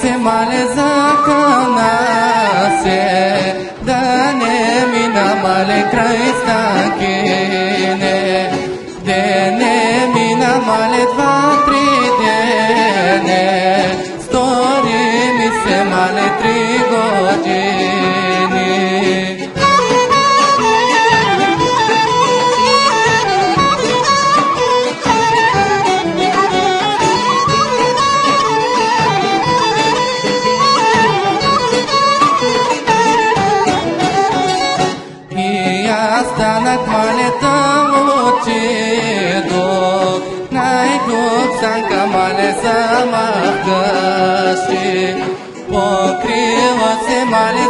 se male za kama se dane mina male krista kine dene mina male astanak mane tamuchi dok nai gok sanka mane samakashi pokriva se male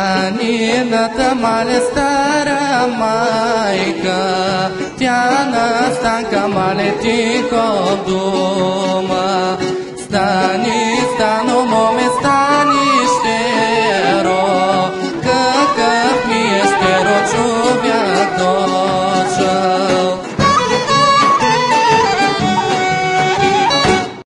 Aninată malestarea maică, Tiana stanca maletico duma, Stani, stani,